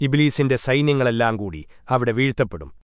ഇബ്ലീസിന്റെ സൈന്യങ്ങളെല്ലാം കൂടി അവിടെ വീഴ്ത്തപ്പെടും.